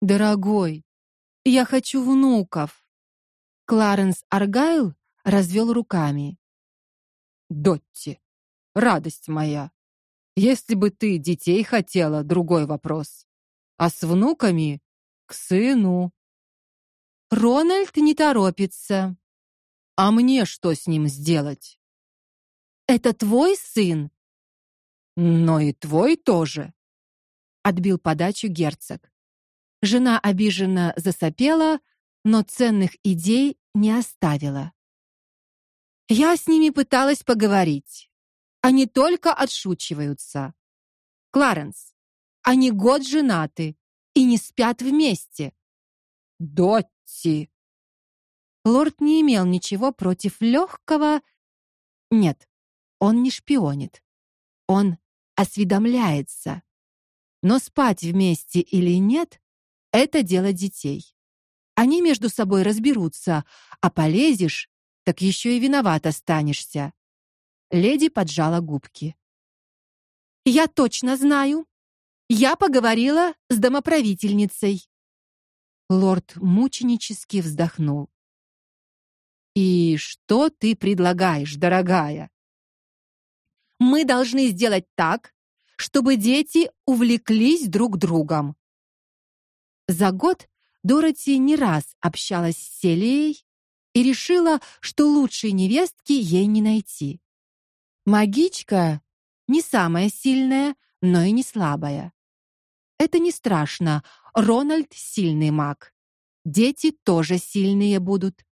Дорогой, я хочу внуков. Кларенс Аргайл развел руками. Дотти, радость моя. Если бы ты детей хотела, другой вопрос. А с внуками к сыну. Рональд не торопится. А мне что с ним сделать? Это твой сын. Но и твой тоже. Отбил подачу герцог. Жена обиженно засопела, но ценных идей не оставила. Я с ними пыталась поговорить. Они только отшучиваются. Кларенс, они год женаты и не спят вместе. Дотти. Лорд не имел ничего против легкого... Нет, он не шпионит. Он осведомляется. Но спать вместе или нет это дело детей. Они между собой разберутся, а полезешь, так еще и виноват останешься. Леди поджала губки. Я точно знаю. Я поговорила с домоправительницей. Лорд мученически вздохнул. И что ты предлагаешь, дорогая? Мы должны сделать так, чтобы дети увлеклись друг другом. За год Дороти не раз общалась с Селией и решила, что лучшей невестки ей не найти. Магичка не самая сильная, но и не слабая. Это не страшно. Рональд сильный маг. Дети тоже сильные будут.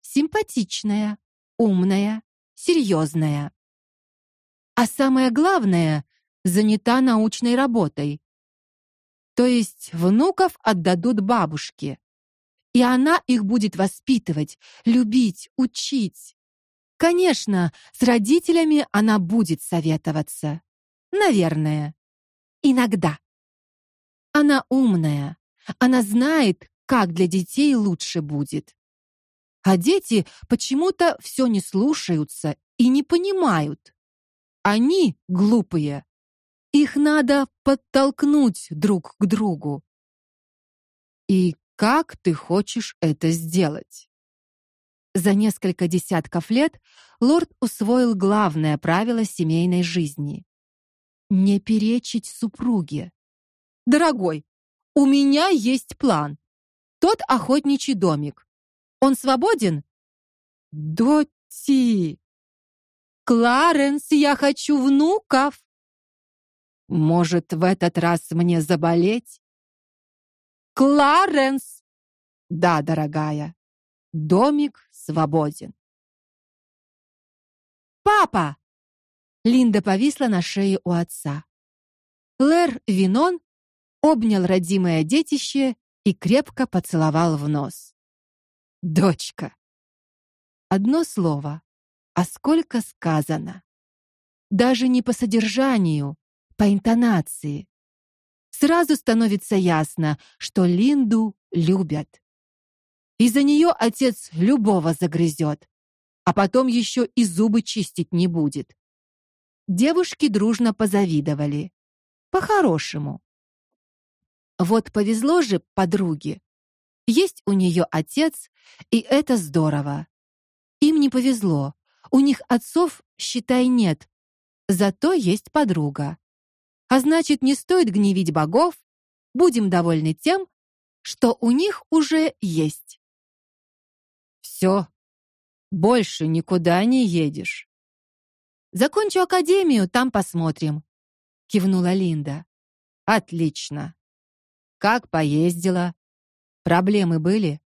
Симпатичная, умная, серьезная. А самое главное, занята научной работой. То есть внуков отдадут бабушке. И она их будет воспитывать, любить, учить. Конечно, с родителями она будет советоваться. Наверное. Иногда. Она умная. Она знает, как для детей лучше будет. А дети почему-то все не слушаются и не понимают. Они глупые. Их надо подтолкнуть друг к другу. И как ты хочешь это сделать? За несколько десятков лет лорд усвоил главное правило семейной жизни: не перечить супруге. Дорогой, у меня есть план. Тот охотничий домик. Он свободен? Дотти. Кларенс, я хочу внуков. Может, в этот раз мне заболеть? Кларенс. Да, дорогая. Домик свободен. Папа. Линда повисла на шее у отца. Лэр Винон обнял родимое детище и крепко поцеловал в нос. Дочка. Одно слово, а сколько сказано. Даже не по содержанию, по интонации. Сразу становится ясно, что Линду любят. Из-за нее отец любого загрызет, а потом еще и зубы чистить не будет. Девушки дружно позавидовали. По-хорошему. Вот повезло же подруге. Есть у нее отец, и это здорово. Им не повезло. У них отцов, считай, нет. Зато есть подруга. А значит, не стоит гневить богов. Будем довольны тем, что у них уже есть. Все. Больше никуда не едешь. Закончу академию, там посмотрим, кивнула Линда. Отлично. Как поездила? Проблемы были?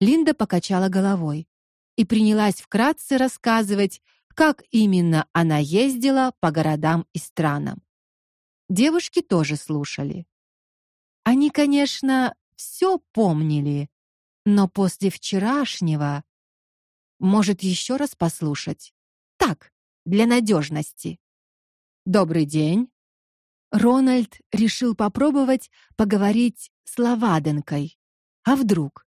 Линда покачала головой и принялась вкратце рассказывать, как именно она ездила по городам и странам. Девушки тоже слушали. Они, конечно, все помнили, но после вчерашнего может еще раз послушать. Так, для надежности. Добрый день. Рональд решил попробовать поговорить с Лаваденкой. А вдруг?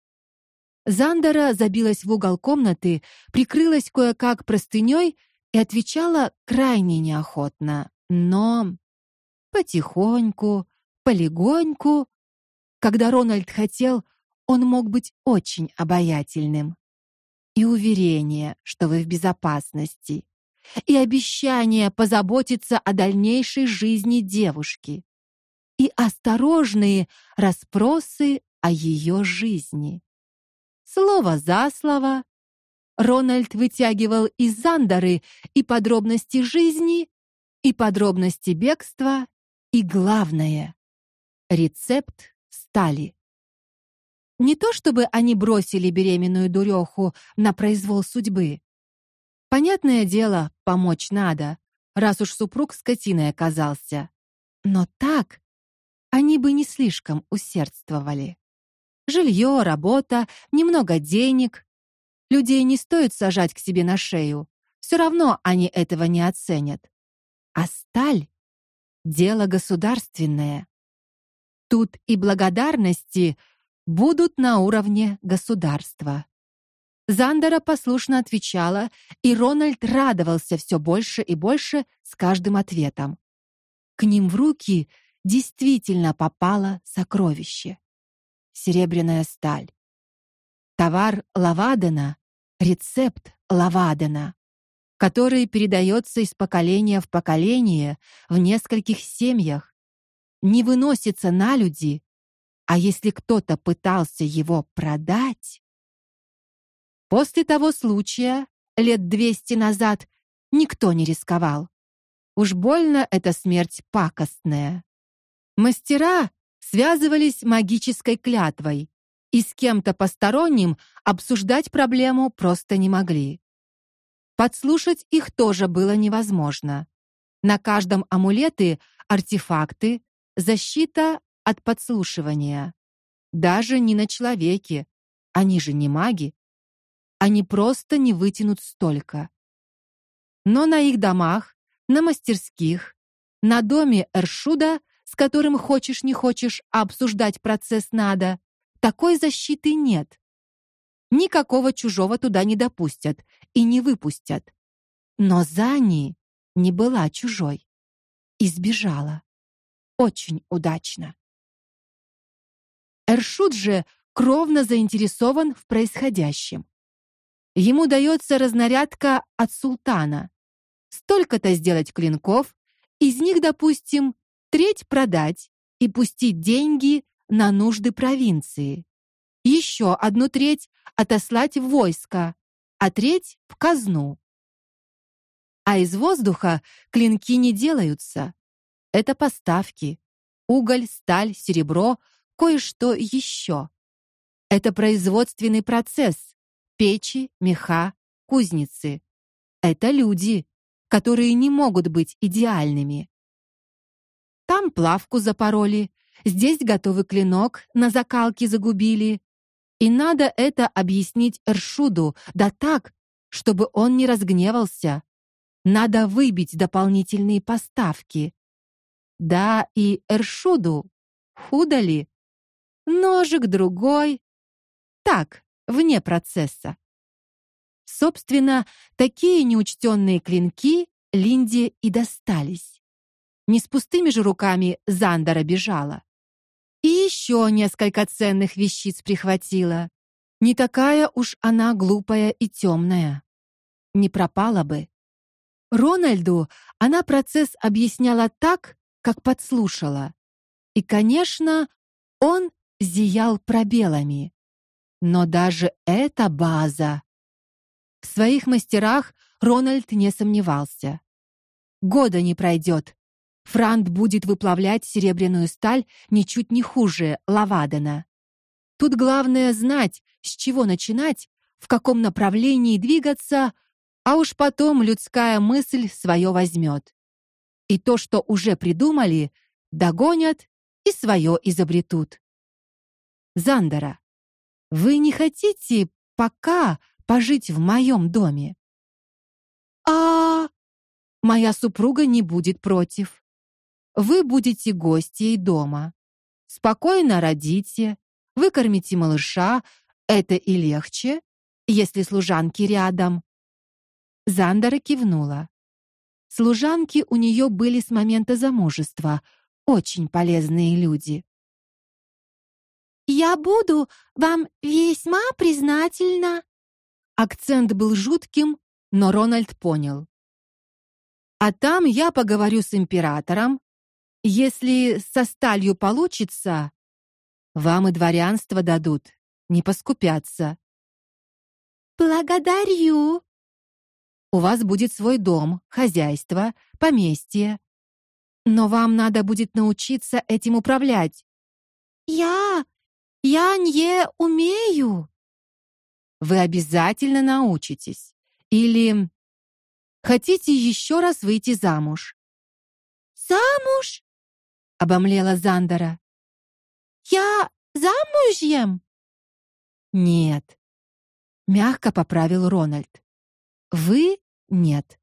Зандера забилась в угол комнаты, прикрылась кое-как простыней и отвечала крайне неохотно, но потихоньку, полегоньку Когда Рональд хотел, он мог быть очень обаятельным. И уверение, что вы в безопасности, и обещание позаботиться о дальнейшей жизни девушки, и осторожные расспросы о ее жизни. Слово за слово Рональд вытягивал из Зандары и подробности жизни, и подробности бегства, и главное рецепт стали. Не то чтобы они бросили беременную дуреху на произвол судьбы. Понятное дело, помочь надо, раз уж супруг скотиной оказался. Но так они бы не слишком усердствовали. Жилье, работа, немного денег. Людей не стоит сажать к себе на шею. Все равно они этого не оценят. А сталь дело государственное. Тут и благодарности будут на уровне государства. Зандера послушно отвечала, и Рональд радовался все больше и больше с каждым ответом. К ним в руки действительно попало сокровище. Серебряная сталь. Товар Лавадена, рецепт Лавадена, который передается из поколения в поколение в нескольких семьях, не выносится на люди, а если кто-то пытался его продать, после того случая лет двести назад никто не рисковал. Уж больно эта смерть пакостная. Мастера связывались магической клятвой, и с кем-то посторонним обсуждать проблему просто не могли. Подслушать их тоже было невозможно. На каждом амулеты, артефакты, защита от подслушивания. Даже не на человеке. Они же не маги. Они просто не вытянут столько. Но на их домах, на мастерских, на доме Эршуда с которым хочешь не хочешь, обсуждать процесс надо, такой защиты нет. Никакого чужого туда не допустят и не выпустят. Но Зани не была чужой. Избежала. Очень удачно. Эршуд же кровно заинтересован в происходящем. Ему дается разнарядка от султана. Столько-то сделать клинков, из них, допустим, треть продать и пустить деньги на нужды провинции. Еще одну треть отослать в войско, а треть в казну. А из воздуха клинки не делаются. Это поставки: уголь, сталь, серебро, кое-что еще. Это производственный процесс: печи, меха, кузницы. Это люди, которые не могут быть идеальными. Там плавку запороли, здесь готовый клинок на закалке загубили. И надо это объяснить Эршуду, да так, чтобы он не разгневался. Надо выбить дополнительные поставки. Да и Эршуду худо ли? Ножик другой. Так, вне процесса. Собственно, такие неучтенные клинки Линде и достались. Не с пустыми же руками Зандера бежала. Еще несколько ценных вещиц прихватила. Не такая уж она глупая и темная. Не пропала бы. Рональду она процесс объясняла так, как подслушала. И, конечно, он зиял пробелами. Но даже эта база в своих мастерах Рональд не сомневался. Года не пройдет, Франт будет выплавлять серебряную сталь ничуть не хуже Лавадена. Тут главное знать, с чего начинать, в каком направлении двигаться, а уж потом людская мысль свое возьмет. И то, что уже придумали, догонят и свое изобретут. Зандера, вы не хотите пока пожить в моем доме? А моя супруга не будет против. Вы будете гостьей дома. Спокойно родите, выкормите малыша, это и легче, если служанки рядом. Зандера кивнула. Служанки у нее были с момента замужества, очень полезные люди. Я буду вам весьма признательна. Акцент был жутким, но Рональд понял. А там я поговорю с императором. Если со сталью получится, вам и дворянство дадут, не поскупятся. Благодарю. У вас будет свой дом, хозяйство, поместье. Но вам надо будет научиться этим управлять. Я я не умею. Вы обязательно научитесь. Или хотите еще раз выйти замуж? Замуж? Обомлела Зандера. Я замужем? Нет. Мягко поправил Рональд. Вы нет.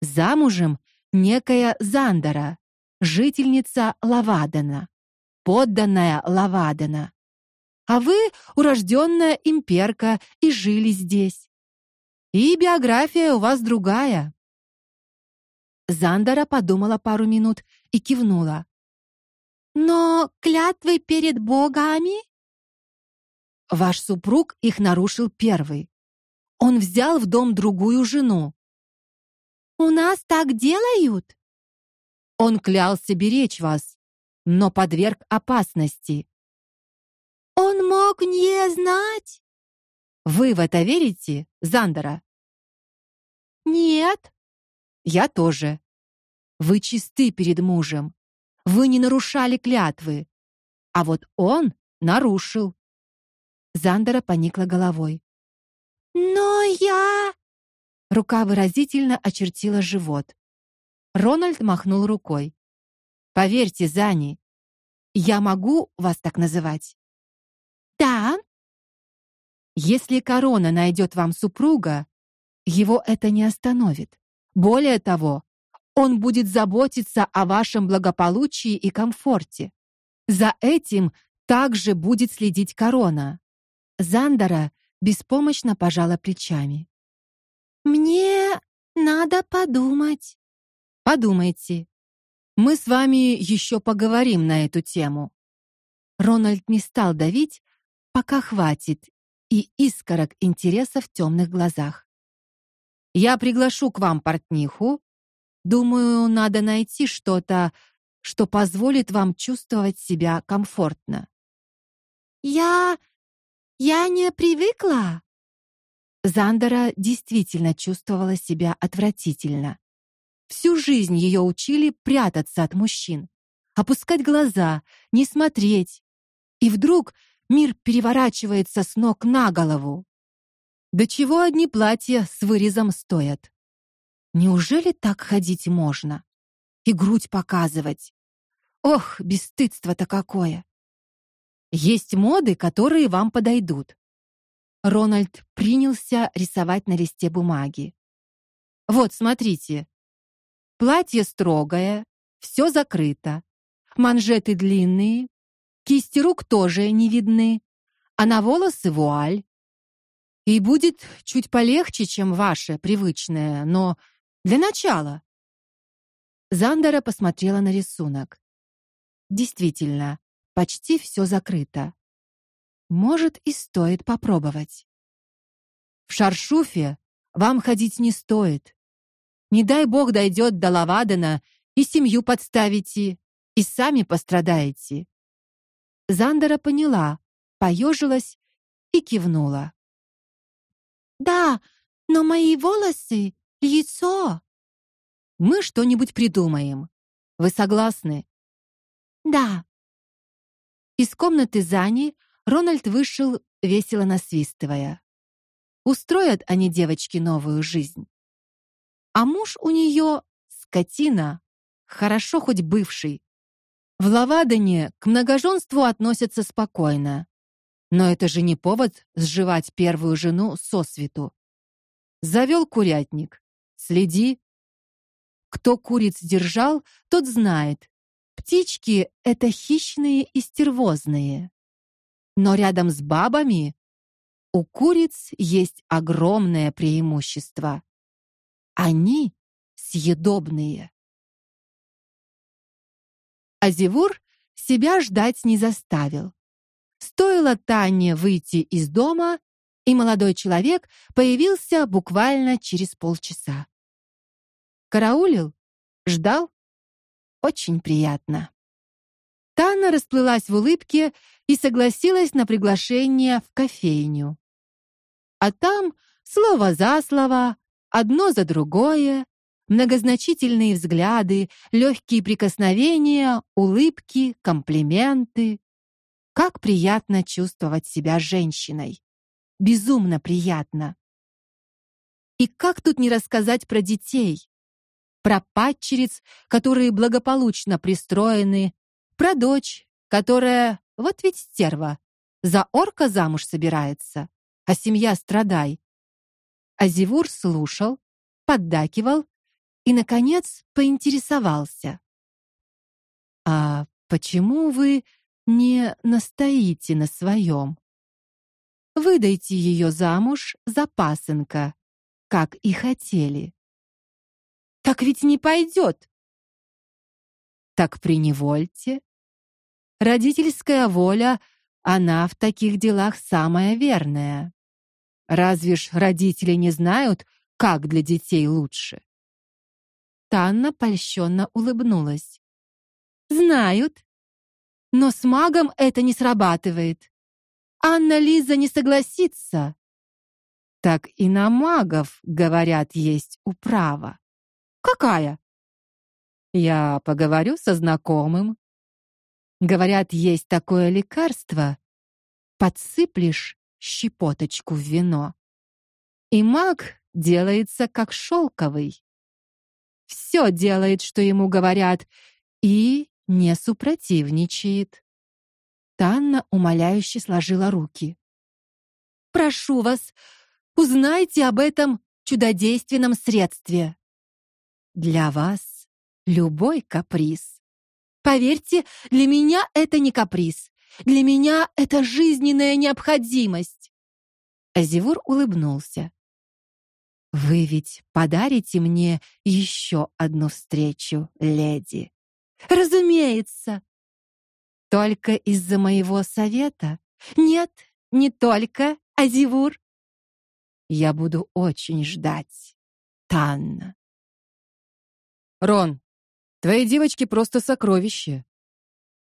Замужем некая Зандера, жительница Лавадена, подданная Лавадена а вы урожденная имперка и жили здесь. И биография у вас другая. Зандера подумала пару минут и кивнула. Но клятвы перед богами? Ваш супруг их нарушил первый. Он взял в дом другую жену. У нас так делают? Он клялся беречь вас, но подверг опасности. Он мог не знать. Вы в это верите, Зандера? Нет. Я тоже. Вы чисты перед мужем. Вы не нарушали клятвы. А вот он нарушил. Зандера поникла головой. Но я Рука выразительно очертила живот. Рональд махнул рукой. Поверьте, Зани, я могу вас так называть. Да. Если корона найдет вам супруга, его это не остановит. Более того, он будет заботиться о вашем благополучии и комфорте. За этим также будет следить корона. Зандера беспомощно пожала плечами. Мне надо подумать. Подумайте. Мы с вами еще поговорим на эту тему. Рональд не стал давить, пока хватит, и искорок интереса в темных глазах. Я приглашу к вам портниху. Думаю, надо найти что-то, что позволит вам чувствовать себя комфортно. Я я не привыкла. Зандера действительно чувствовала себя отвратительно. Всю жизнь ее учили прятаться от мужчин, опускать глаза, не смотреть. И вдруг Мир переворачивается с ног на голову. До чего одни платья с вырезом стоят? Неужели так ходить можно? И грудь показывать? Ох, бесстыдство-то какое. Есть моды, которые вам подойдут. Рональд принялся рисовать на листе бумаги. Вот, смотрите. Платье строгое, все закрыто. Манжеты длинные, Кисти рук тоже не видны, а на волосы вуаль. И будет чуть полегче, чем ваше привычное, но для начала. Зандера посмотрела на рисунок. Действительно, почти все закрыто. Может, и стоит попробовать. В шаршуфе вам ходить не стоит. Не дай бог дойдет до Лавадена, и семью подставите, и сами пострадаете. Зандера поняла, поежилась и кивнула. Да, но мои волосы, лицо. Мы что-нибудь придумаем. Вы согласны? Да. Из комнаты Зани Рональд вышел, весело насвистывая. Устроят они девочке новую жизнь. А муж у нее скотина, хорошо хоть бывший, в Лавадане к многоженству относятся спокойно. Но это же не повод сживать первую жену со свету. Завел курятник. Следи. Кто куриц держал, тот знает. Птички это хищные и стервозные. Но рядом с бабами у куриц есть огромное преимущество. Они съедобные. Азивур себя ждать не заставил. Стоило Тане выйти из дома, и молодой человек появился буквально через полчаса. Караулил? Ждал? Очень приятно. Танна расплылась в улыбке и согласилась на приглашение в кофейню. А там слово за слово, одно за другое, многозначительные взгляды, легкие прикосновения, улыбки, комплименты. Как приятно чувствовать себя женщиной. Безумно приятно. И как тут не рассказать про детей? Про падчериц, которые благополучно пристроены, про дочь, которая, вот ведь стерва, за орка замуж собирается, а семья страдай. Азивур слушал, поддакивал и наконец поинтересовался: "А почему вы не настоите на своем? Выдайте ее замуж за пасынка, как и хотели". Так ведь не пойдет. Так приневольте. Родительская воля, она в таких делах самая верная. Разве ж родители не знают, как для детей лучше? Танна польщенно улыбнулась. Знают. Но с магом это не срабатывает. Анна Лиза не согласится. Так и на магов, говорят, есть управа. Какая? Я поговорю со знакомым. Говорят, есть такое лекарство. Подсыплешь щепоточку в вино, и маг делается как шелковый все делает, что ему говорят, и не супротивничает. Танна умоляюще сложила руки. Прошу вас, узнайте об этом чудодейственном средстве. Для вас любой каприз. Поверьте, для меня это не каприз. Для меня это жизненная необходимость. Азивур улыбнулся. Вы ведь подарите мне еще одну встречу, леди. Разумеется. Только из-за моего совета? Нет, не только, Азивур. Я буду очень ждать. Танна. Рон, твои девочки просто сокровище.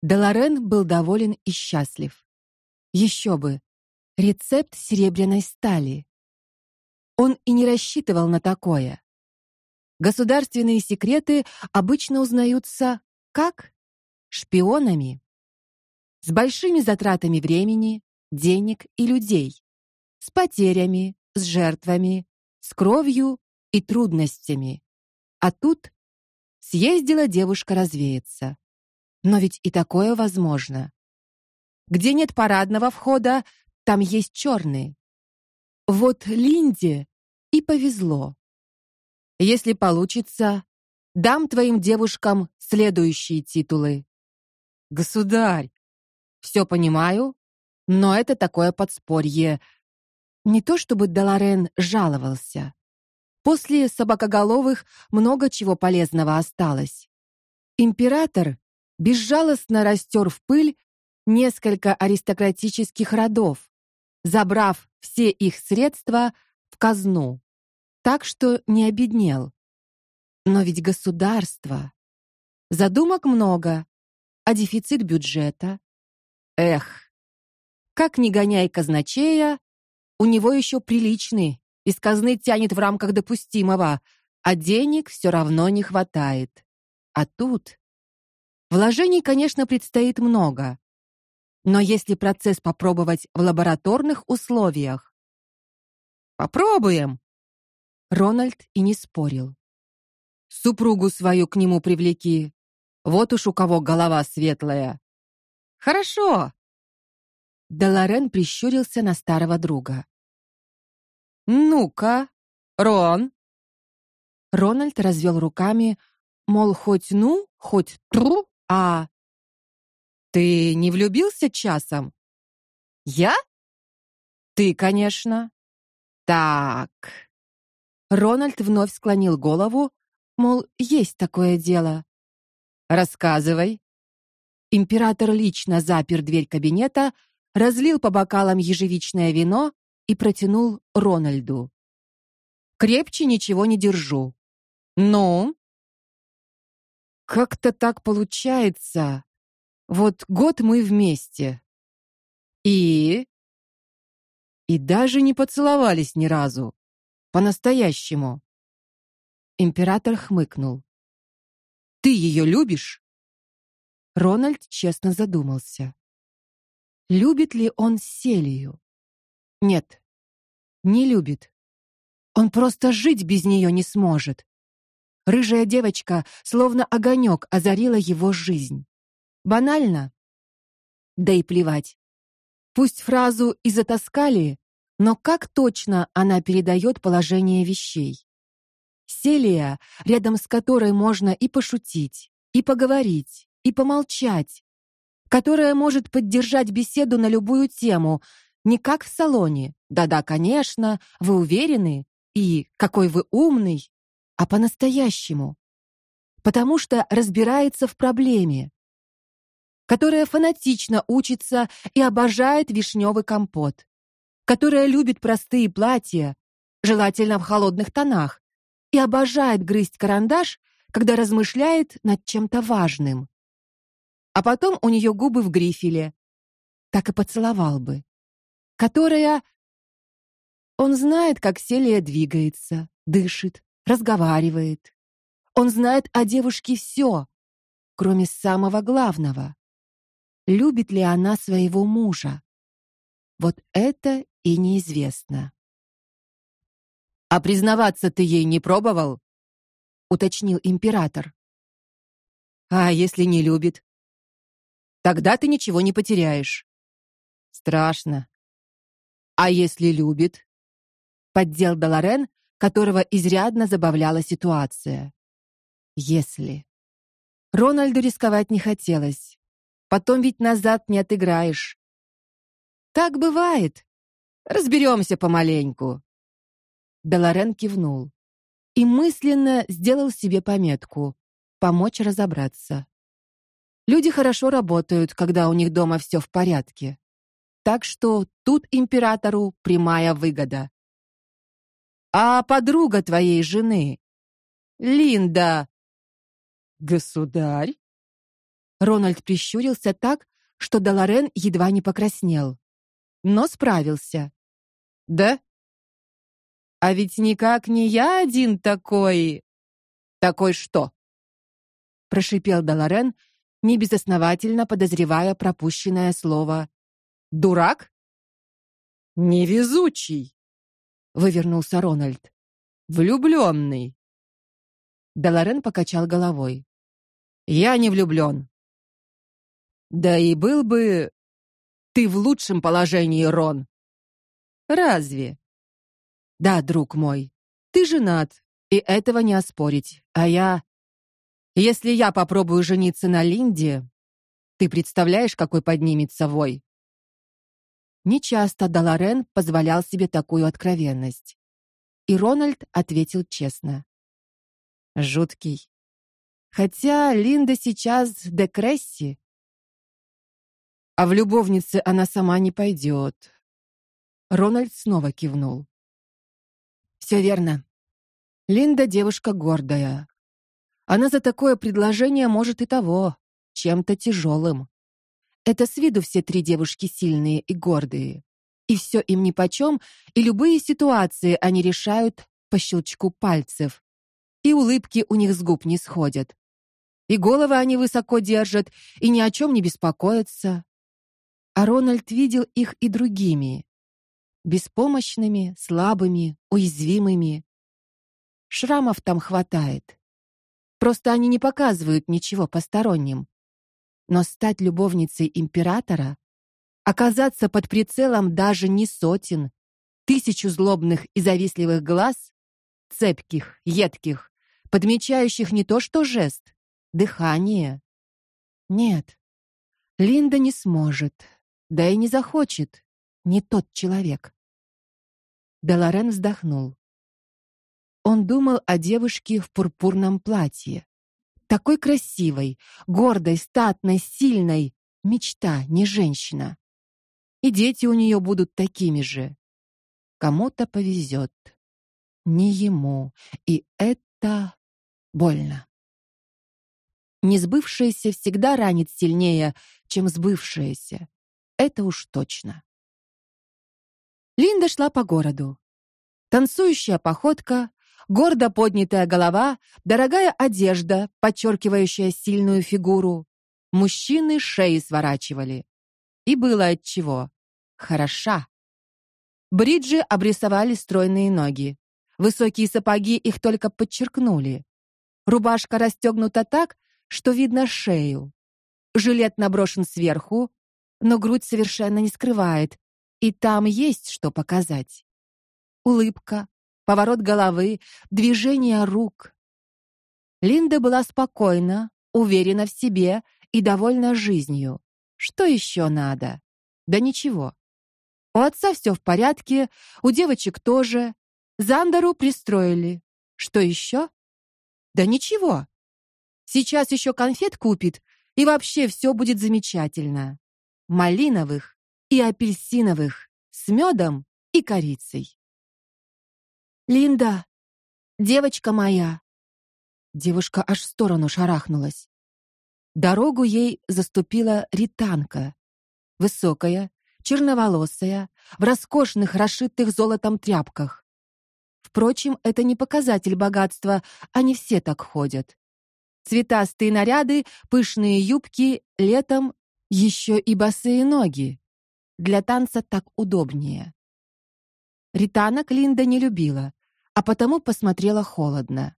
Деларен был доволен и счастлив. Еще бы. Рецепт серебряной стали. Он и не рассчитывал на такое. Государственные секреты обычно узнаются как шпионами, с большими затратами времени, денег и людей, с потерями, с жертвами, с кровью и трудностями. А тут съездила девушка развеяться. Но ведь и такое возможно. Где нет парадного входа, там есть черный. Вот Линде и повезло. Если получится, дам твоим девушкам следующие титулы. Государь, все понимаю, но это такое подспорье. Не то чтобы Даларен жаловался. После собакоголовых много чего полезного осталось. Император безжалостно растер в пыль несколько аристократических родов, забрав все их средства в казну. Так что не обеднел. Но ведь государство задумок много, а дефицит бюджета. Эх. Как ни гоняй казначея, у него еще приличный, из казны тянет в рамках допустимого, а денег все равно не хватает. А тут вложений, конечно, предстоит много. Но если процесс попробовать в лабораторных условиях, попробуем. Рональд и не спорил. Супругу свою к нему привлеки. Вот уж у кого голова светлая. Хорошо. Деларен прищурился на старого друга. Ну-ка, Рон. Рональд развел руками, мол, хоть ну, хоть тру, а ты не влюбился часом? Я? Ты, конечно. Так. Рональд вновь склонил голову, мол, есть такое дело. Рассказывай. Император лично запер дверь кабинета, разлил по бокалам ежевичное вино и протянул Рональду. Крепче ничего не держу. Ну, как-то так получается. Вот год мы вместе. И и даже не поцеловались ни разу. По-настоящему. Император хмыкнул. Ты ее любишь? Рональд честно задумался. Любит ли он Селию? Нет. Не любит. Он просто жить без нее не сможет. Рыжая девочка, словно огонек, озарила его жизнь. Банально? Да и плевать. Пусть фразу и затаскали, но как точно она передает положение вещей. Селия, рядом с которой можно и пошутить, и поговорить, и помолчать, которая может поддержать беседу на любую тему, не как в салоне. Да-да, конечно, вы уверены, и какой вы умный а по-настоящему. Потому что разбирается в проблеме, которая фанатично учится и обожает вишневый компот, которая любит простые платья, желательно в холодных тонах, и обожает грызть карандаш, когда размышляет над чем-то важным. А потом у нее губы в грифеле. Так и поцеловал бы. Которая Он знает, как Селия двигается, дышит, разговаривает. Он знает о девушке все, кроме самого главного. Любит ли она своего мужа? Вот это и неизвестно. А признаваться ты ей не пробовал? уточнил император. А если не любит? Тогда ты ничего не потеряешь. Страшно. А если любит? Поддел Даларен, которого изрядно забавляла ситуация. Если Рональду рисковать не хотелось. Потом ведь назад не отыграешь. Так бывает. Разберемся помаленьку. Деларен кивнул и мысленно сделал себе пометку помочь разобраться. Люди хорошо работают, когда у них дома все в порядке. Так что тут императору прямая выгода. А подруга твоей жены, Линда, государь? Рональд прищурился так, что Даларен едва не покраснел, но справился. Да? А ведь никак не я один такой. Такой что? прошипел Даларен, небезосновательно подозревая пропущенное слово. Дурак? Невезучий вывернулся Рональд. Влюбленный. Деларен покачал головой. Я не влюблен. Да и был бы ты в лучшем положении, Рон. Разве? Да, друг мой. Ты женат, и этого не оспорить. А я Если я попробую жениться на Линде, ты представляешь, какой поднимется вой? Нечасто Даларен позволял себе такую откровенность. И Рональд ответил честно. Жуткий. Хотя Линда сейчас декресси. А в любовнице она сама не пойдет. Рональд снова кивнул. «Все верно. Линда девушка гордая. Она за такое предложение может и того, чем-то тяжелым. Это с виду все три девушки сильные и гордые. И все им нипочем, и любые ситуации они решают по щелчку пальцев. И улыбки у них с губ не сходят. И головы они высоко держат, и ни о чем не беспокоятся. А Рональд видел их и другими. Беспомощными, слабыми, уязвимыми. Шрамов там хватает. Просто они не показывают ничего посторонним. Но стать любовницей императора, оказаться под прицелом даже не сотен, тысячу злобных и завистливых глаз, цепких, едких, подмечающих не то что жест, дыхание. Нет. Линда не сможет, да и не захочет, не тот человек. Деларен вздохнул. Он думал о девушке в пурпурном платье, такой красивой, гордой, статной, сильной. Мечта, не женщина. И дети у нее будут такими же. Кому-то повезет, не ему, и это больно. Несбывшееся всегда ранит сильнее, чем сбывшееся. Это уж точно. Линда шла по городу. Танцующая походка, гордо поднятая голова, дорогая одежда, подчеркивающая сильную фигуру. Мужчины шеи сворачивали. И было от чего. Хороша. Бриджи обрисовали стройные ноги. Высокие сапоги их только подчеркнули. Рубашка расстегнута так, что видно шею. Жилет наброшен сверху, но грудь совершенно не скрывает, и там есть что показать. Улыбка, поворот головы, движение рук. Линда была спокойна, уверена в себе и довольна жизнью. Что еще надо? Да ничего. У отца все в порядке, у девочек тоже. Зандеру пристроили. Что еще? Да ничего. Сейчас еще конфет купит, и вообще все будет замечательно. Малиновых и апельсиновых с медом и корицей. Линда, девочка моя. Девушка аж в сторону шарахнулась. Дорогу ей заступила ританка, высокая, черноволосая, в роскошных, расшитых золотом тряпках. Впрочем, это не показатель богатства, они все так ходят. Цветастые наряды, пышные юбки, летом еще и босые ноги. Для танца так удобнее. Ритана Клинда не любила, а потому посмотрела холодно.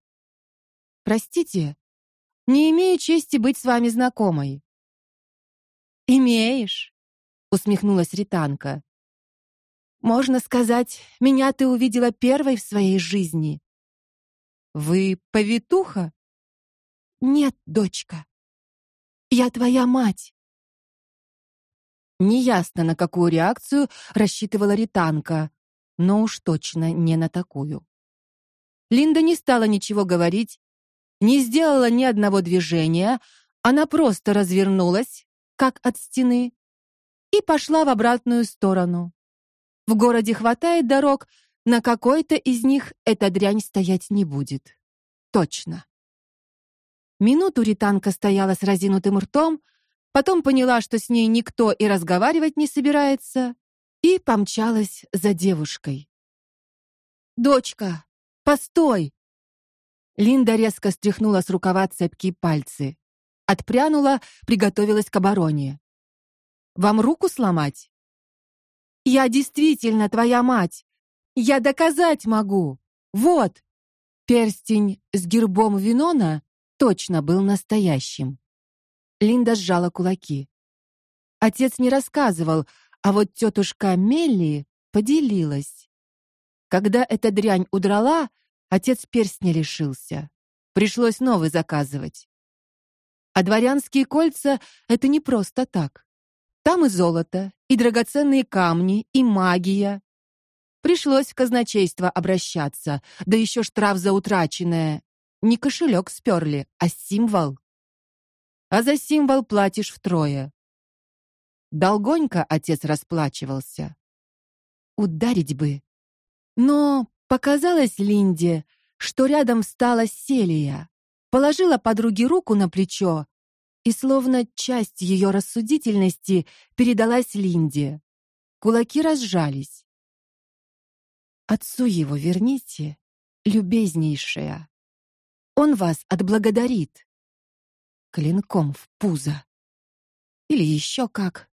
Простите, не имею чести быть с вами знакомой. Имеешь, усмехнулась Ританка. Можно сказать, меня ты увидела первой в своей жизни. Вы повитуха? Нет, дочка. Я твоя мать. Неясно, на какую реакцию рассчитывала Ританка, но уж точно не на такую. Линда не стала ничего говорить, не сделала ни одного движения, она просто развернулась, как от стены, и пошла в обратную сторону. В городе хватает дорог, на какой-то из них эта дрянь стоять не будет. Точно. Минуту Ританка стояла с разинутым ртом, потом поняла, что с ней никто и разговаривать не собирается, и помчалась за девушкой. Дочка, постой. Линда резко стряхнула с рукава цепкие пальцы, отпрянула, приготовилась к обороне. Вам руку сломать? Я действительно твоя мать. Я доказать могу. Вот. Перстень с гербом Винона точно был настоящим. Линда сжала кулаки. Отец не рассказывал, а вот тетушка Мелли поделилась. Когда эта дрянь удрала, отец перстня лишился. Пришлось новый заказывать. А дворянские кольца это не просто так. Там и золото, и драгоценные камни, и магия. Пришлось в казначейство обращаться, да еще штраф за утраченное. Не кошелек сперли, а символ а за символ платишь втрое. Долгонько отец расплачивался. Ударить бы. Но показалось Линде, что рядом встала Селия, положила подруге руку на плечо, и словно часть ее рассудительности передалась Линде. Кулаки разжались. Отцу его верните, любезнейшая. Он вас отблагодарит клинком в пузо. Или еще как.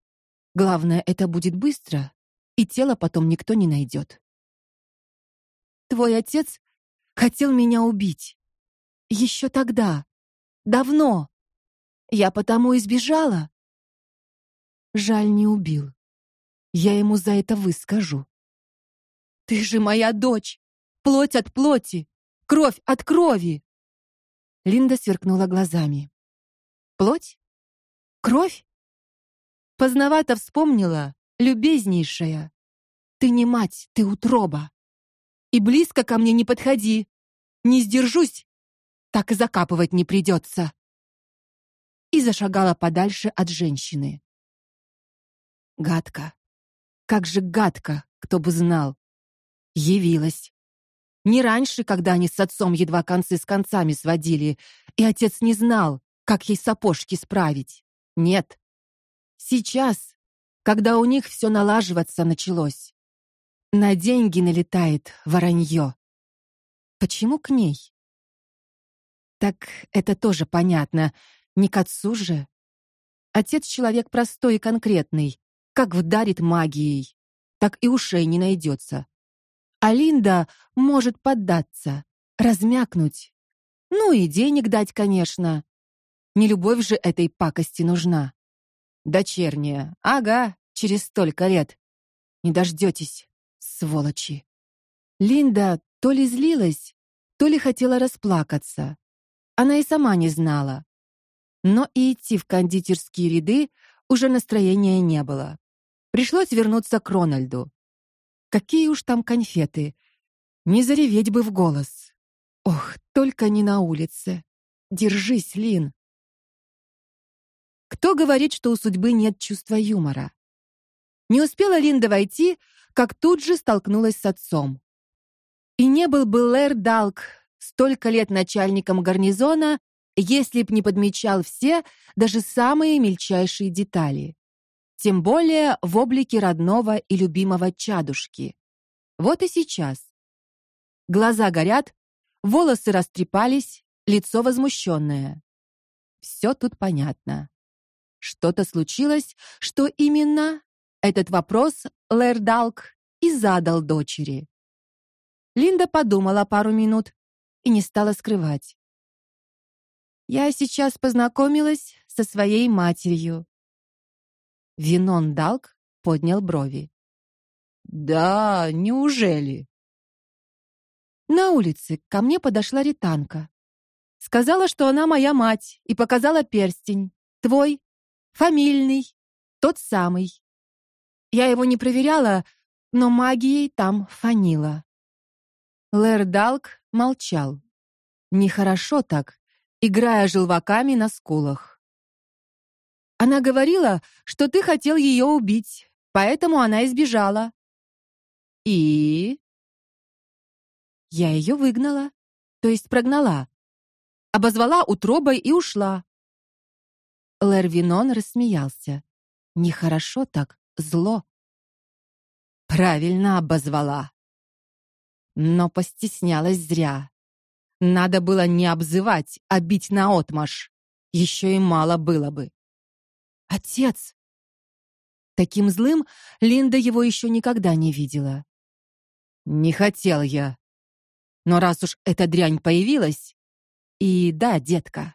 Главное, это будет быстро, и тело потом никто не найдет. Твой отец хотел меня убить. Еще тогда, давно. Я потому избежала. Жаль, не убил. Я ему за это выскажу. Ты же моя дочь, плоть от плоти, кровь от крови. Линда сверкнула глазами. Плоть? Кровь? Поздновато вспомнила, любезнейшая. Ты не мать, ты утроба. И близко ко мне не подходи. Не сдержусь, так и закапывать не придется. И зашагала подальше от женщины. Гадко. Как же гадко, кто бы знал. Явилась. Не раньше, когда они с отцом едва концы с концами сводили, и отец не знал, как ей сапожки справить. Нет. Сейчас, когда у них все налаживаться началось. На деньги налетает воронье. Почему к ней? Так это тоже понятно. Не к отцу же. Отец человек простой и конкретный, как вдарит магией, так и ушей не найдется. А Линда может поддаться, размякнуть. Ну и денег дать, конечно. Не любовь же этой пакости нужна. Дочерняя. Ага, через столько лет. Не дождетесь, сволочи. Линда то ли злилась, то ли хотела расплакаться. Она и сама не знала. Но и идти в кондитерские ряды уже настроения не было. Пришлось вернуться к Рональду. Какие уж там конфеты. Не зареветь бы в голос. Ох, только не на улице. Держись, Лин. Кто говорит, что у судьбы нет чувства юмора? Не успела Линда войти, как тут же столкнулась с отцом. И не был бы Лэр Далк столько лет начальником гарнизона, если б не подмечал все, даже самые мельчайшие детали тем более в облике родного и любимого чадушки. Вот и сейчас. Глаза горят, волосы растрепались, лицо возмущенное. Все тут понятно. Что-то случилось, что именно этот вопрос Лэрдалк и задал дочери. Линда подумала пару минут и не стала скрывать. Я сейчас познакомилась со своей матерью. Винон Далк поднял брови. Да, неужели? На улице ко мне подошла ританка. Сказала, что она моя мать, и показала перстень. Твой, фамильный, тот самый. Я его не проверяла, но магией там фанило. Лэр Далк молчал. Нехорошо так, играя желваками на скулах. Она говорила, что ты хотел ее убить, поэтому она избежала. И я ее выгнала, то есть прогнала. Обозвала утробой и ушла. Лервинон рассмеялся. Нехорошо так, зло. Правильно обозвала. Но постеснялась зря. Надо было не обзывать, а бить наотмашь. Еще и мало было бы. Отец. Таким злым Линда его еще никогда не видела. Не хотел я. Но раз уж эта дрянь появилась, и да, детка,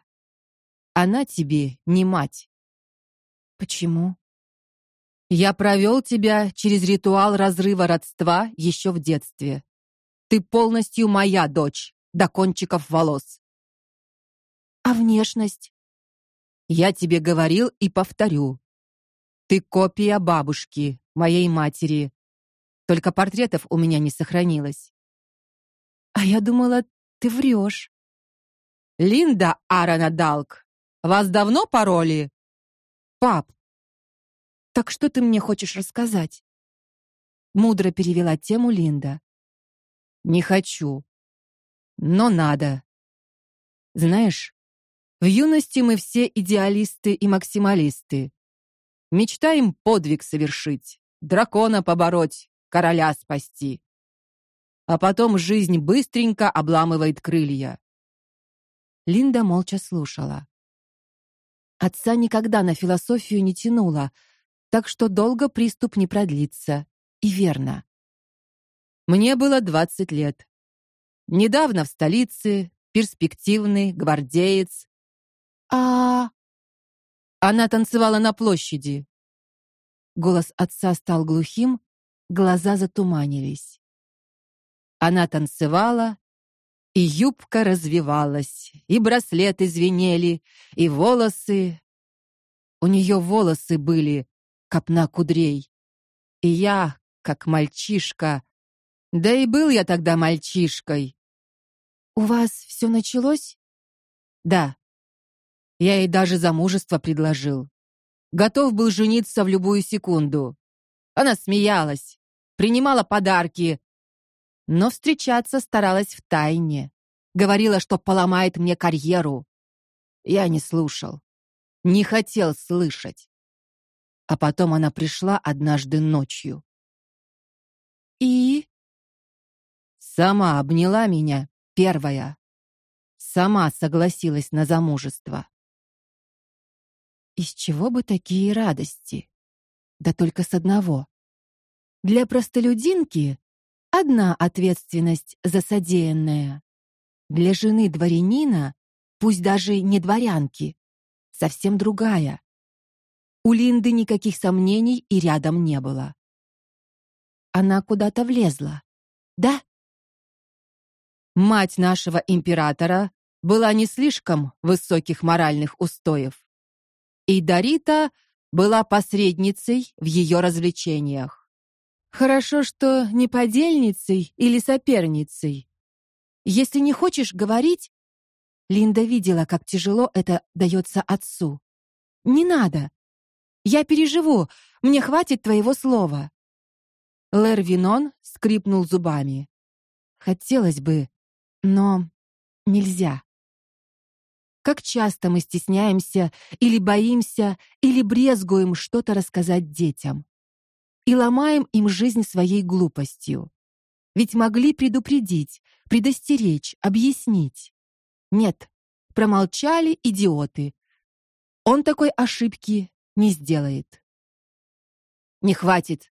она тебе не мать. Почему? Я провел тебя через ритуал разрыва родства еще в детстве. Ты полностью моя дочь, до кончиков волос. А внешность? Я тебе говорил и повторю. Ты копия бабушки, моей матери. Только портретов у меня не сохранилось. А я думала, ты врешь. Линда Аранадалк, вас давно пароли? Пап. Так что ты мне хочешь рассказать? Мудро перевела тему Линда. Не хочу. Но надо. Знаешь, в юности мы все идеалисты и максималисты. Мечтаем подвиг совершить, дракона побороть, короля спасти. А потом жизнь быстренько обламывает крылья. Линда молча слушала. Отца никогда на философию не тянуло, так что долго приступ не продлится. И верно. Мне было двадцать лет. Недавно в столице, перспективный, гвардеец, а Она танцевала на площади. Голос отца стал глухим, глаза затуманились. Она танцевала, и юбка развивалась, и браслеты звенели, и волосы. У нее волосы были копна кудрей. И я, как мальчишка, да и был я тогда мальчишкой. У вас все началось? Да. Я ей даже замужество предложил. Готов был жениться в любую секунду. Она смеялась, принимала подарки, но встречаться старалась в тайне. Говорила, что поломает мне карьеру. Я не слушал, не хотел слышать. А потом она пришла однажды ночью. И сама обняла меня первая. Сама согласилась на замужество. Из чего бы такие радости? Да только с одного. Для простолюдинки одна ответственность за содеянное. Для жены дворянина, пусть даже не дворянки, совсем другая. У Линды никаких сомнений и рядом не было. Она куда-то влезла. Да? Мать нашего императора была не слишком высоких моральных устоев. И Дарита была посредницей в ее развлечениях. Хорошо, что не подельницей или соперницей. Если не хочешь говорить, Линда видела, как тяжело это дается отцу. Не надо. Я переживу. Мне хватит твоего слова. Лэр Винон скрипнул зубами. Хотелось бы, но нельзя. Как часто мы стесняемся или боимся, или брезгуем что-то рассказать детям. И ломаем им жизнь своей глупостью. Ведь могли предупредить, предостеречь, объяснить. Нет, промолчали идиоты. Он такой ошибки не сделает. Не хватит.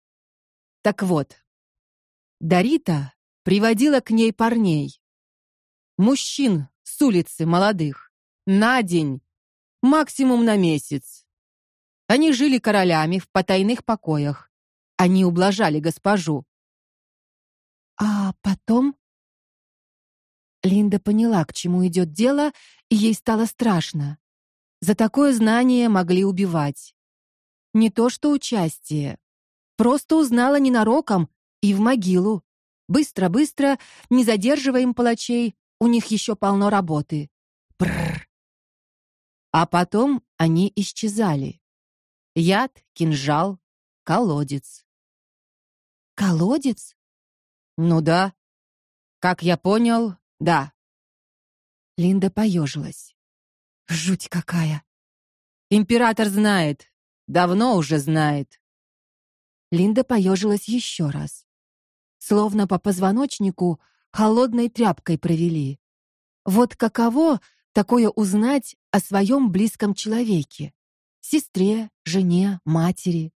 Так вот, Дарита приводила к ней парней. Мужчин с улицы молодых. На день, максимум на месяц. Они жили королями в потайных покоях. Они ублажали госпожу. А потом Линда поняла, к чему идет дело, и ей стало страшно. За такое знание могли убивать. Не то что участие. Просто узнала ненароком и в могилу. Быстро-быстро, не задерживаем палачей, у них еще полно работы. Бррр. А потом они исчезали. Яд, кинжал, колодец. Колодец? Ну да. Как я понял, да. Линда поежилась. Жуть какая. Император знает, давно уже знает. Линда поежилась еще раз. Словно по позвоночнику холодной тряпкой провели. Вот каково такое узнать о своем близком человеке, сестре, жене, матери.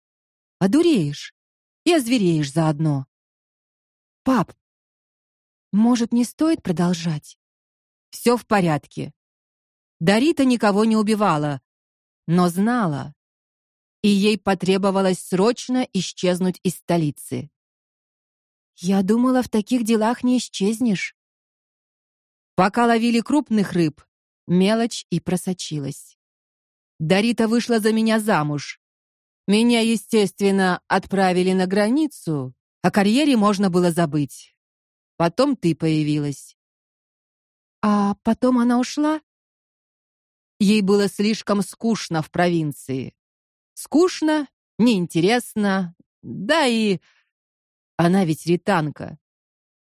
Одуреешь и озвереешь заодно. Пап, может, не стоит продолжать? Все в порядке. Дарита никого не убивала, но знала, и ей потребовалось срочно исчезнуть из столицы. Я думала, в таких делах не исчезнешь. Пока ловили крупных рыб, мелочь и просочилась. Дарита вышла за меня замуж. Меня, естественно, отправили на границу, о карьере можно было забыть. Потом ты появилась. А потом она ушла? Ей было слишком скучно в провинции. Скучно, неинтересно, да и она ведь ританка.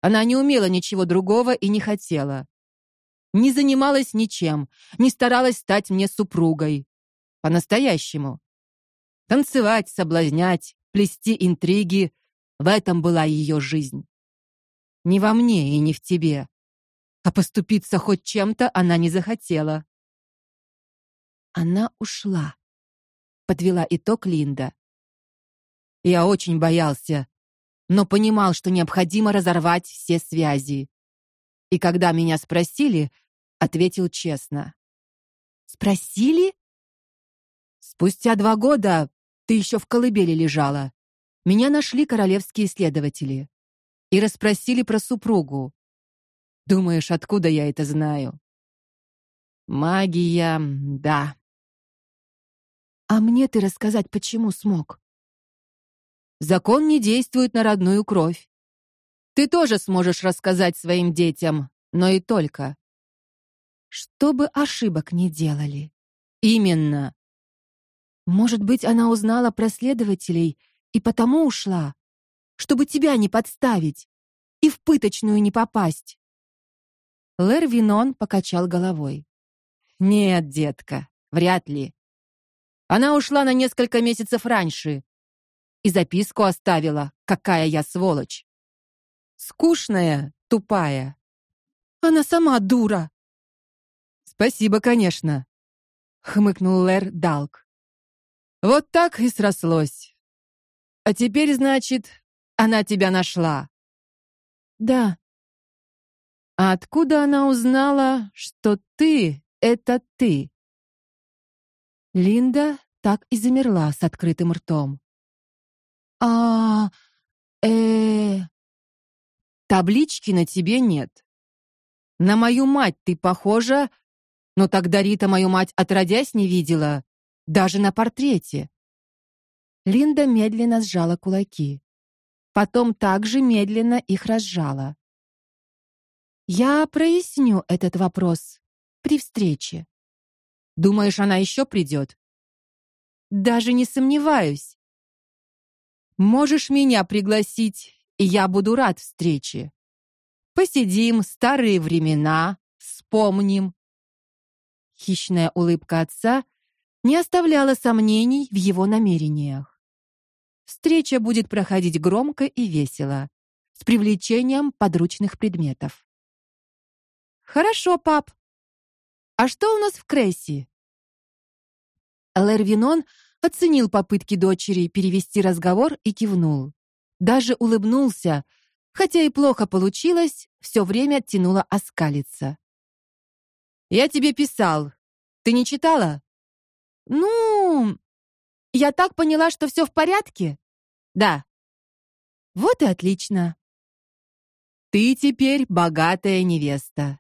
Она не умела ничего другого и не хотела. Не занималась ничем, не старалась стать мне супругой. По-настоящему. Танцевать, соблазнять, плести интриги — в этом была ее жизнь. Не во мне и не в тебе. А поступиться хоть чем-то она не захотела. Она ушла. Подвела итог Линда. Я очень боялся, но понимал, что необходимо разорвать все связи. И когда меня спросили, ответил честно. Спросили? Спустя два года ты еще в колыбели лежала. Меня нашли королевские следователи и расспросили про супругу. Думаешь, откуда я это знаю? Магия, да. А мне ты рассказать, почему смог? Закон не действует на родную кровь. Ты тоже сможешь рассказать своим детям, но и только. Чтобы ошибок не делали. Именно. Может быть, она узнала про следователей И потому ушла, чтобы тебя не подставить и в пыточную не попасть. Лэр Винон покачал головой. Нет, детка, вряд ли. Она ушла на несколько месяцев раньше и записку оставила, какая я сволочь. Скучная, тупая. Она сама дура. Спасибо, конечно, хмыкнул Лэр Далк. Вот так и срослось. А теперь, значит, она тебя нашла. Да. А откуда она узнала, что ты это ты? Линда так и замерла с открытым ртом. А э таблички на тебе нет. На мою мать ты похожа, но тогда Рита мою мать отродясь не видела, даже на портрете. Линда медленно сжала кулаки. Потом также медленно их разжала. Я проясню этот вопрос при встрече. Думаешь, она еще придет?» Даже не сомневаюсь. Можешь меня пригласить, и я буду рад встрече. Посидим, старые времена, вспомним. Хищная улыбка отца не оставляла сомнений в его намерениях. Встреча будет проходить громко и весело, с привлечением подручных предметов. Хорошо, пап. А что у нас в Кресси? Лервинон оценил попытки дочери перевести разговор и кивнул. Даже улыбнулся, хотя и плохо получилось, все время тянуло оскалиться. Я тебе писал. Ты не читала? Ну, я так поняла, что все в порядке? Да. Вот и отлично. Ты теперь богатая невеста.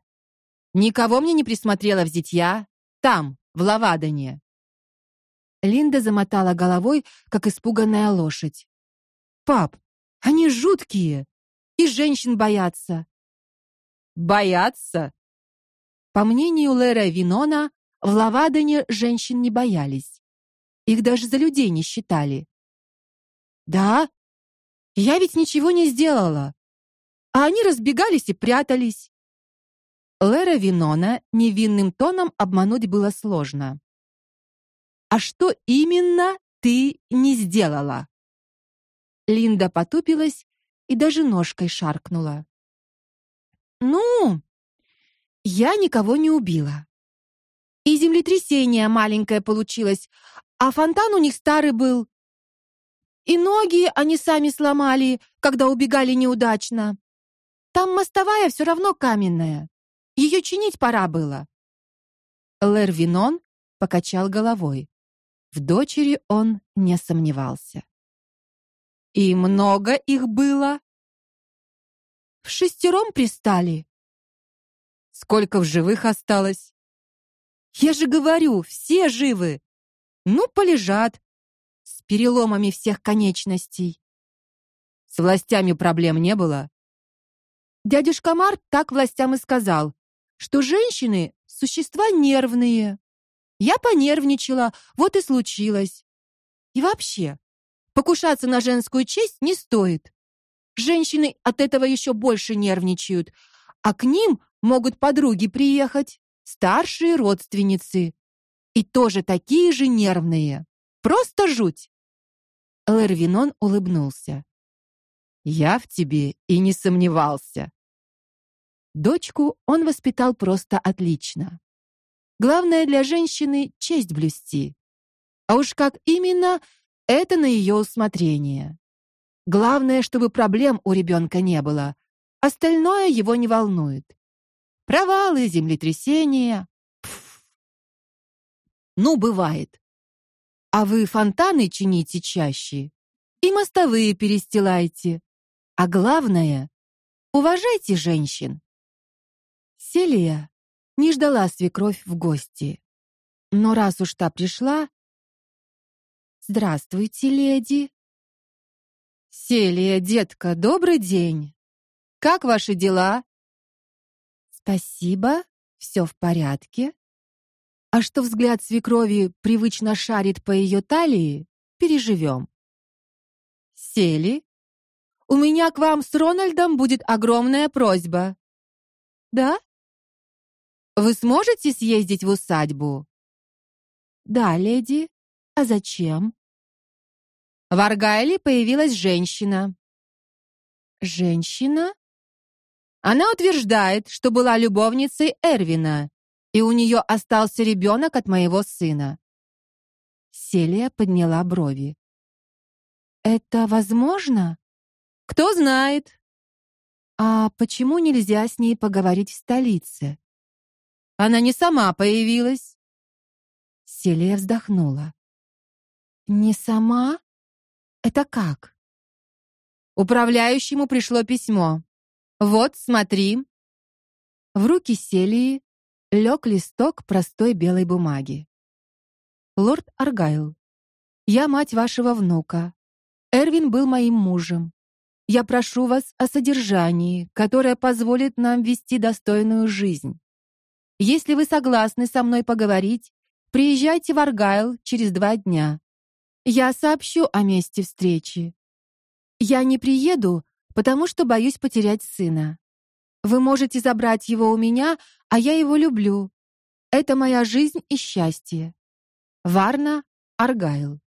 Никого мне не присмотрела в зятья там, в Лавадане. Линда замотала головой, как испуганная лошадь. Пап, они жуткие. И женщин боятся. Боятся? По мнению Лера Винона, в Лавадане женщин не боялись. Их даже за людей не считали. Да? Я ведь ничего не сделала. А они разбегались и прятались. Лера Винона невинным тоном обмануть было сложно. А что именно ты не сделала? Линда потупилась и даже ножкой шаркнула. Ну, я никого не убила. И землетрясение маленькое получилось, а фонтан у них старый был. И ноги они сами сломали, когда убегали неудачно. Там мостовая все равно каменная. Ее чинить пора было. Лервинон покачал головой. В дочери он не сомневался. И много их было? В шестером пристали. Сколько в живых осталось? Я же говорю, все живы. Ну, полежат с переломами всех конечностей. С властями проблем не было. Дядюшка Март так властям и сказал, что женщины существа нервные. Я понервничала, вот и случилось. И вообще, покушаться на женскую честь не стоит. Женщины от этого еще больше нервничают, а к ним могут подруги приехать, старшие родственницы, и тоже такие же нервные. Просто жуть. Лервинон улыбнулся. Я в тебе и не сомневался. Дочку он воспитал просто отлично. Главное для женщины честь блюсти. А уж как именно это на ее усмотрение. Главное, чтобы проблем у ребенка не было. Остальное его не волнует. Провалы, землетрясения. Пф. Ну, бывает. А вы фонтаны чините чаще и мостовые перестилайте. А главное, уважайте женщин. Селия не ждала свекровь в гости. Но раз уж та пришла, Здравствуйте, леди. Селия, детка, добрый день. Как ваши дела? Спасибо, все в порядке. А что взгляд свекрови привычно шарит по ее талии, переживем. Сели? У меня к вам с Рональдом будет огромная просьба. Да? Вы сможете съездить в усадьбу? Да, леди. А зачем? В Аргайле появилась женщина. Женщина? Она утверждает, что была любовницей Эрвина, и у нее остался ребенок от моего сына. Селия подняла брови. Это возможно? Кто знает. А почему нельзя с ней поговорить в столице? Она не сама появилась. Селия вздохнула. Не сама? Это как? Управляющему пришло письмо. Вот, смотри. В руки Селии лег листок простой белой бумаги. Лорд Аргайл, я мать вашего внука. Эрвин был моим мужем. Я прошу вас о содержании, которое позволит нам вести достойную жизнь. Если вы согласны со мной поговорить, приезжайте в Аргайл через два дня. Я сообщу о месте встречи. Я не приеду, потому что боюсь потерять сына. Вы можете забрать его у меня, а я его люблю. Это моя жизнь и счастье. Варна Аргайл.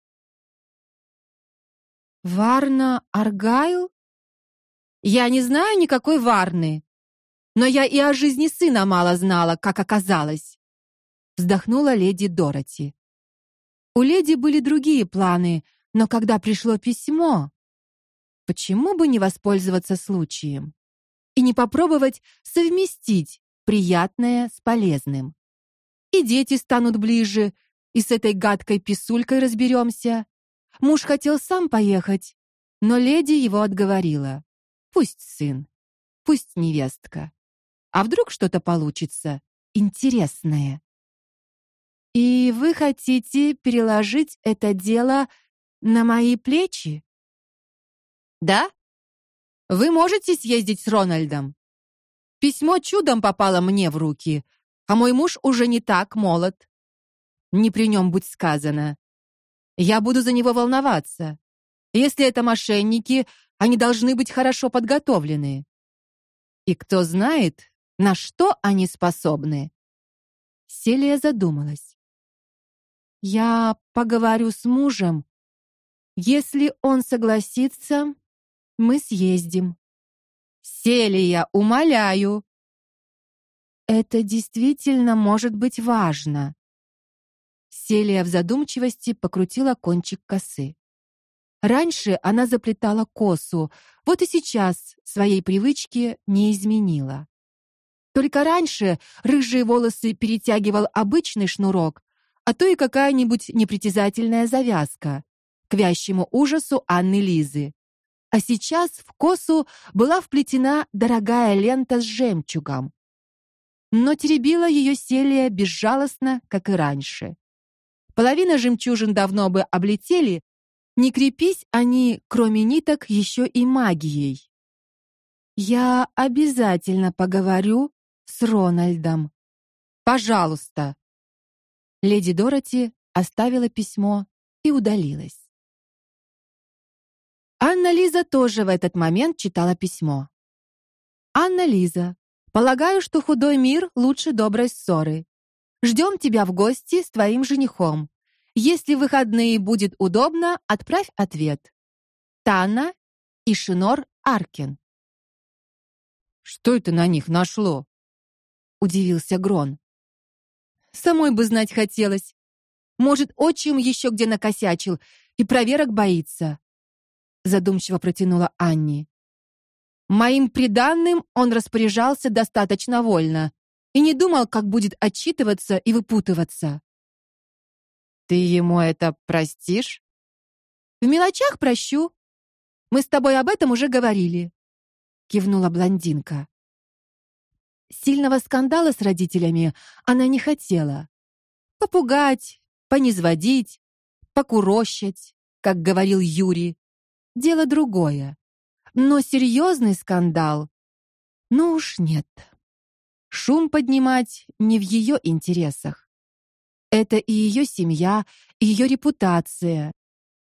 Варна Аргайл? Я не знаю никакой Варны, но я и о жизни сына мало знала, как оказалось. Вздохнула леди Дороти. У леди были другие планы, но когда пришло письмо, почему бы не воспользоваться случаем и не попробовать совместить приятное с полезным? И дети станут ближе, и с этой гадкой писулькой разберемся. Муж хотел сам поехать, но леди его отговорила. Пусть сын, пусть невестка. А вдруг что-то получится интересное? И вы хотите переложить это дело на мои плечи? Да? Вы можете съездить с Рональдом. Письмо чудом попало мне в руки, а мой муж уже не так молод. Не при нем будь сказано. Я буду за него волноваться. Если это мошенники, они должны быть хорошо подготовлены. И кто знает, на что они способны. Селия задумалась. Я поговорю с мужем. Если он согласится, мы съездим. Селия, умоляю. Это действительно может быть важно. Селия в задумчивости покрутила кончик косы. Раньше она заплетала косу, вот и сейчас своей привычки не изменила. Только раньше рыжие волосы перетягивал обычный шнурок, а то и какая-нибудь непритязательная завязка, к вящему ужасу Анны Лизы. А сейчас в косу была вплетена дорогая лента с жемчугом. Но теребила ее Селия безжалостно, как и раньше. Половина жемчужин давно бы облетели, не крепись они, кроме ниток, еще и магией. Я обязательно поговорю с Рональдом. Пожалуйста. Леди Дороти оставила письмо и удалилась. Анна Лиза тоже в этот момент читала письмо. Анна Лиза, полагаю, что худой мир лучше доброй ссоры. Ждем тебя в гости с твоим женихом. Если в выходные будет удобно, отправь ответ. Тана и Шинор Аркин. Что это на них нашло? Удивился Грон. Самой бы знать хотелось. Может, отчим еще где накосячил и проверок боится. Задумчиво протянула Анни. Моим приданным он распоряжался достаточно вольно и не думал, как будет отчитываться и выпутываться. Ты ему это простишь? В мелочах прощу. Мы с тобой об этом уже говорили, кивнула блондинка. Сильного скандала с родителями она не хотела. Попугать, понизводить, покурощать, как говорил Юрий, дело другое. Но серьезный скандал ну уж нет. Шум поднимать не в ее интересах. Это и ее семья, и ее репутация.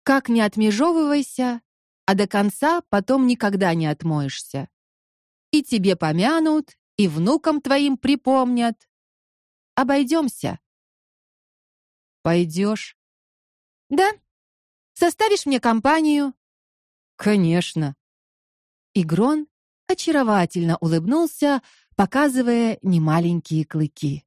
Как не отмежевывайся, а до конца потом никогда не отмоешься. И тебе помянут, и внукам твоим припомнят. Обойдемся. Пойдешь? Да. Составишь мне компанию? Конечно. Игрон очаровательно улыбнулся, показывая немаленькие клыки.